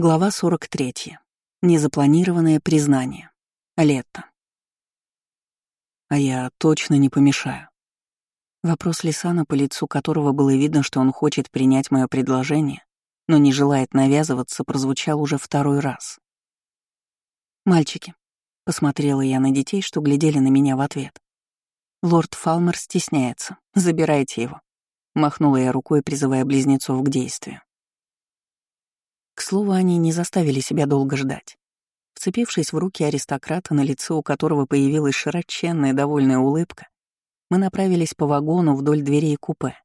Глава 43. Незапланированное признание. Лето. А я точно не помешаю. Вопрос Лисана, по лицу которого было видно, что он хочет принять мое предложение, но не желает навязываться, прозвучал уже второй раз. «Мальчики», — посмотрела я на детей, что глядели на меня в ответ. «Лорд Фалмер стесняется. Забирайте его», — махнула я рукой, призывая близнецов к действию. К слову, они не заставили себя долго ждать. Вцепившись в руки аристократа, на лице у которого появилась широченная довольная улыбка, мы направились по вагону вдоль дверей купе.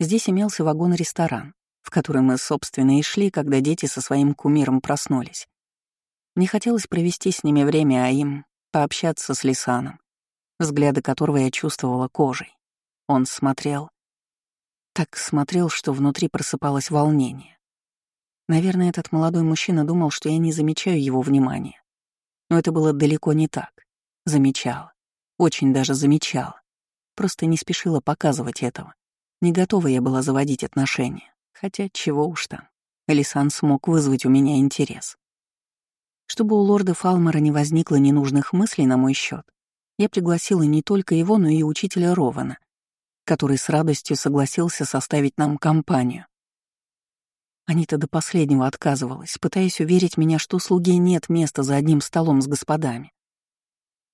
Здесь имелся вагон-ресторан, в который мы, собственно, и шли, когда дети со своим кумиром проснулись. Не хотелось провести с ними время, а им пообщаться с Лисаном, взгляды которого я чувствовала кожей. Он смотрел. Так смотрел, что внутри просыпалось волнение. Наверное, этот молодой мужчина думал, что я не замечаю его внимания. Но это было далеко не так. Замечала. Очень даже замечала. Просто не спешила показывать этого. Не готова я была заводить отношения. Хотя чего уж там. Элисан смог вызвать у меня интерес. Чтобы у лорда Фалмера не возникло ненужных мыслей на мой счет, я пригласила не только его, но и учителя Рована, который с радостью согласился составить нам компанию. Анита до последнего отказывалась, пытаясь уверить меня, что у слуги нет места за одним столом с господами.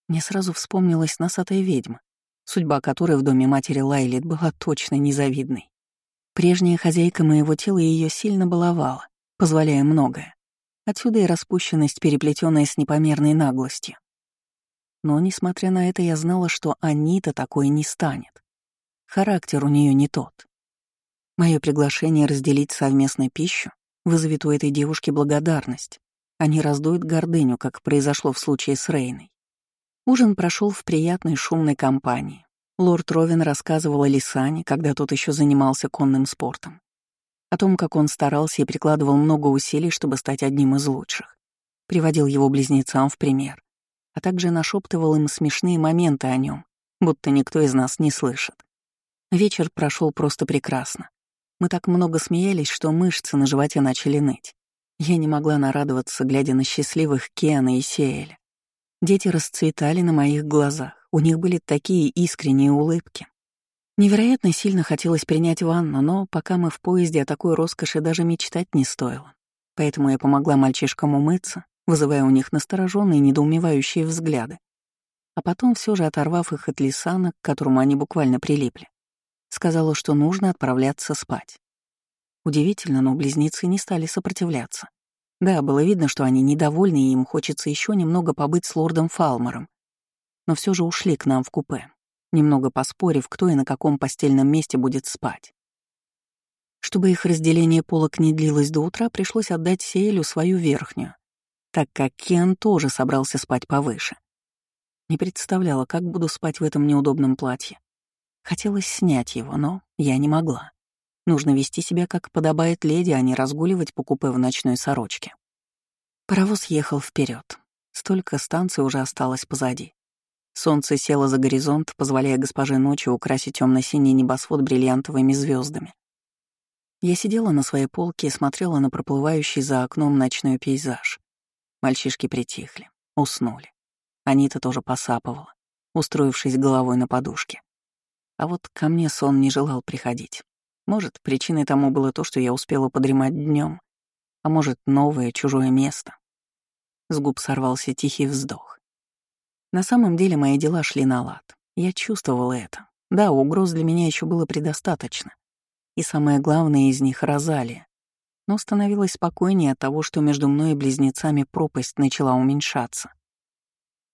Мне сразу вспомнилась носатая ведьма, судьба которой в доме матери Лайлит была точно незавидной. Прежняя хозяйка моего тела ее сильно баловала, позволяя многое. Отсюда и распущенность, переплетенная с непомерной наглостью. Но, несмотря на это, я знала, что Анита такой не станет. Характер у нее не тот. Мое приглашение разделить совместно пищу вызовет у этой девушки благодарность, а не раздует гордыню, как произошло в случае с Рейной. Ужин прошел в приятной шумной компании. Лорд Ровен рассказывал о Лисане, когда тот еще занимался конным спортом. О том, как он старался и прикладывал много усилий, чтобы стать одним из лучших. Приводил его близнецам в пример. А также нашептывал им смешные моменты о нем, будто никто из нас не слышит. Вечер прошел просто прекрасно. Мы так много смеялись, что мышцы на животе начали ныть. Я не могла нарадоваться, глядя на счастливых Киана и Сеэля. Дети расцветали на моих глазах, у них были такие искренние улыбки. Невероятно сильно хотелось принять ванну, но пока мы в поезде о такой роскоши даже мечтать не стоило. Поэтому я помогла мальчишкам умыться, вызывая у них настороженные недоумевающие взгляды. А потом, все же оторвав их от лисана, к которому они буквально прилипли, сказала, что нужно отправляться спать. Удивительно, но близнецы не стали сопротивляться. Да, было видно, что они недовольны, и им хочется еще немного побыть с лордом Фалмером. Но все же ушли к нам в купе, немного поспорив, кто и на каком постельном месте будет спать. Чтобы их разделение полок не длилось до утра, пришлось отдать Сеэлю свою верхнюю, так как Кен тоже собрался спать повыше. Не представляла, как буду спать в этом неудобном платье. Хотелось снять его, но я не могла. Нужно вести себя, как подобает леди, а не разгуливать по купе в ночной сорочке. Паровоз ехал вперед. Столько станций уже осталось позади. Солнце село за горизонт, позволяя госпоже ночи украсить темно-синий небосвод бриллиантовыми звездами. Я сидела на своей полке и смотрела на проплывающий за окном ночной пейзаж. Мальчишки притихли, уснули. Анита тоже посапывала, устроившись головой на подушке. А вот ко мне сон не желал приходить. Может, причиной тому было то, что я успела подремать днем, а может, новое чужое место. С губ сорвался тихий вздох. На самом деле мои дела шли на лад. Я чувствовала это. Да, угроз для меня еще было предостаточно. И самое главное из них — Розалия. Но становилось спокойнее от того, что между мной и близнецами пропасть начала уменьшаться.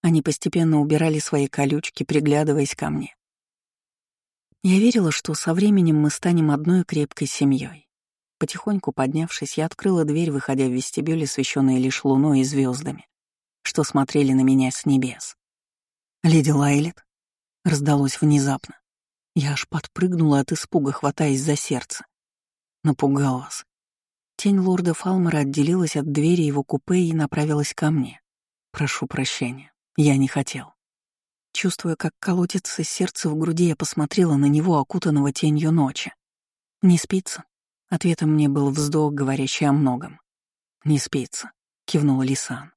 Они постепенно убирали свои колючки, приглядываясь ко мне. Я верила, что со временем мы станем одной крепкой семьей. Потихоньку поднявшись, я открыла дверь, выходя в вестибюль, освещенный лишь луной и звездами, что смотрели на меня с небес. «Леди Лайлет?» — раздалось внезапно. Я аж подпрыгнула от испуга, хватаясь за сердце. Напугал вас. Тень лорда Фалмера отделилась от двери его купе и направилась ко мне. Прошу прощения, я не хотел. Чувствуя, как колотится сердце в груди, я посмотрела на него, окутанного тенью ночи. «Не спится?» Ответом мне был вздох, говорящий о многом. Не спится, кивнула Лисан.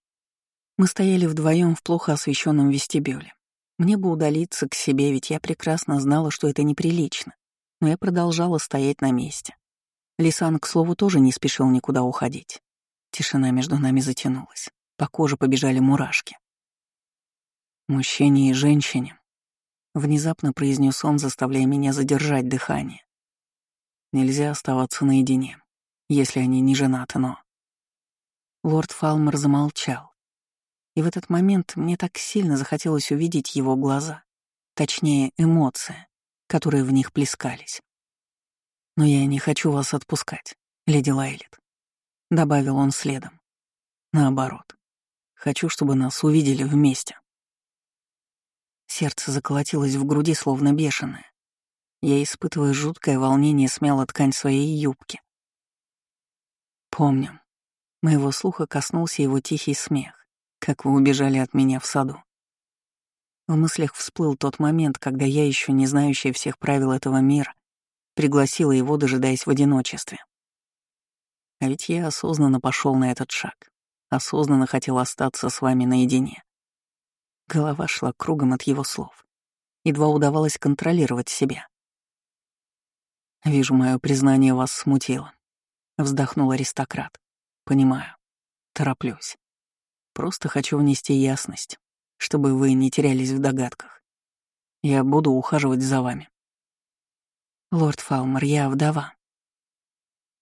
Мы стояли вдвоем в плохо освещенном вестибюле. Мне бы удалиться к себе, ведь я прекрасно знала, что это неприлично. Но я продолжала стоять на месте. Лисан, к слову, тоже не спешил никуда уходить. Тишина между нами затянулась. По коже побежали мурашки. «Мужчине и женщине», — внезапно произнес он, заставляя меня задержать дыхание. «Нельзя оставаться наедине, если они не женаты, но...» Лорд Фалмер замолчал. И в этот момент мне так сильно захотелось увидеть его глаза, точнее, эмоции, которые в них плескались. «Но я не хочу вас отпускать, леди Лайлет», — добавил он следом. «Наоборот, хочу, чтобы нас увидели вместе». Сердце заколотилось в груди, словно бешеное. Я, испытывая жуткое волнение, смяла ткань своей юбки. Помню. Моего слуха коснулся его тихий смех, как вы убежали от меня в саду. В мыслях всплыл тот момент, когда я, еще не знающая всех правил этого мира, пригласила его, дожидаясь в одиночестве. А ведь я осознанно пошел на этот шаг, осознанно хотел остаться с вами наедине. Голова шла кругом от его слов. Едва удавалось контролировать себя. «Вижу, мое признание вас смутило», — вздохнул аристократ. «Понимаю. Тороплюсь. Просто хочу внести ясность, чтобы вы не терялись в догадках. Я буду ухаживать за вами. Лорд Фалмер, я вдова.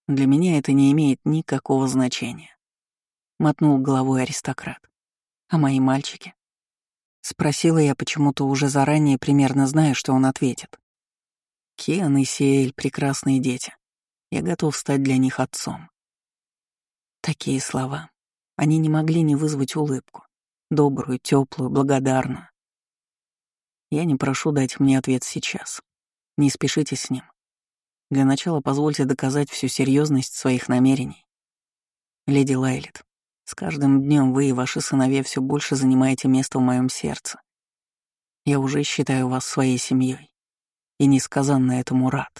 Для меня это не имеет никакого значения. Мотнул головой аристократ. А мои мальчики? Спросила я почему-то уже заранее, примерно зная, что он ответит. Кен и Сиэль — прекрасные дети. Я готов стать для них отцом. Такие слова. Они не могли не вызвать улыбку. Добрую, теплую, благодарную. Я не прошу дать мне ответ сейчас. Не спешите с ним. Для начала позвольте доказать всю серьезность своих намерений. Леди Лайлет, с каждым днем вы и ваши сыновья все больше занимаете место в моем сердце. Я уже считаю вас своей семьей и несказанно этому рад.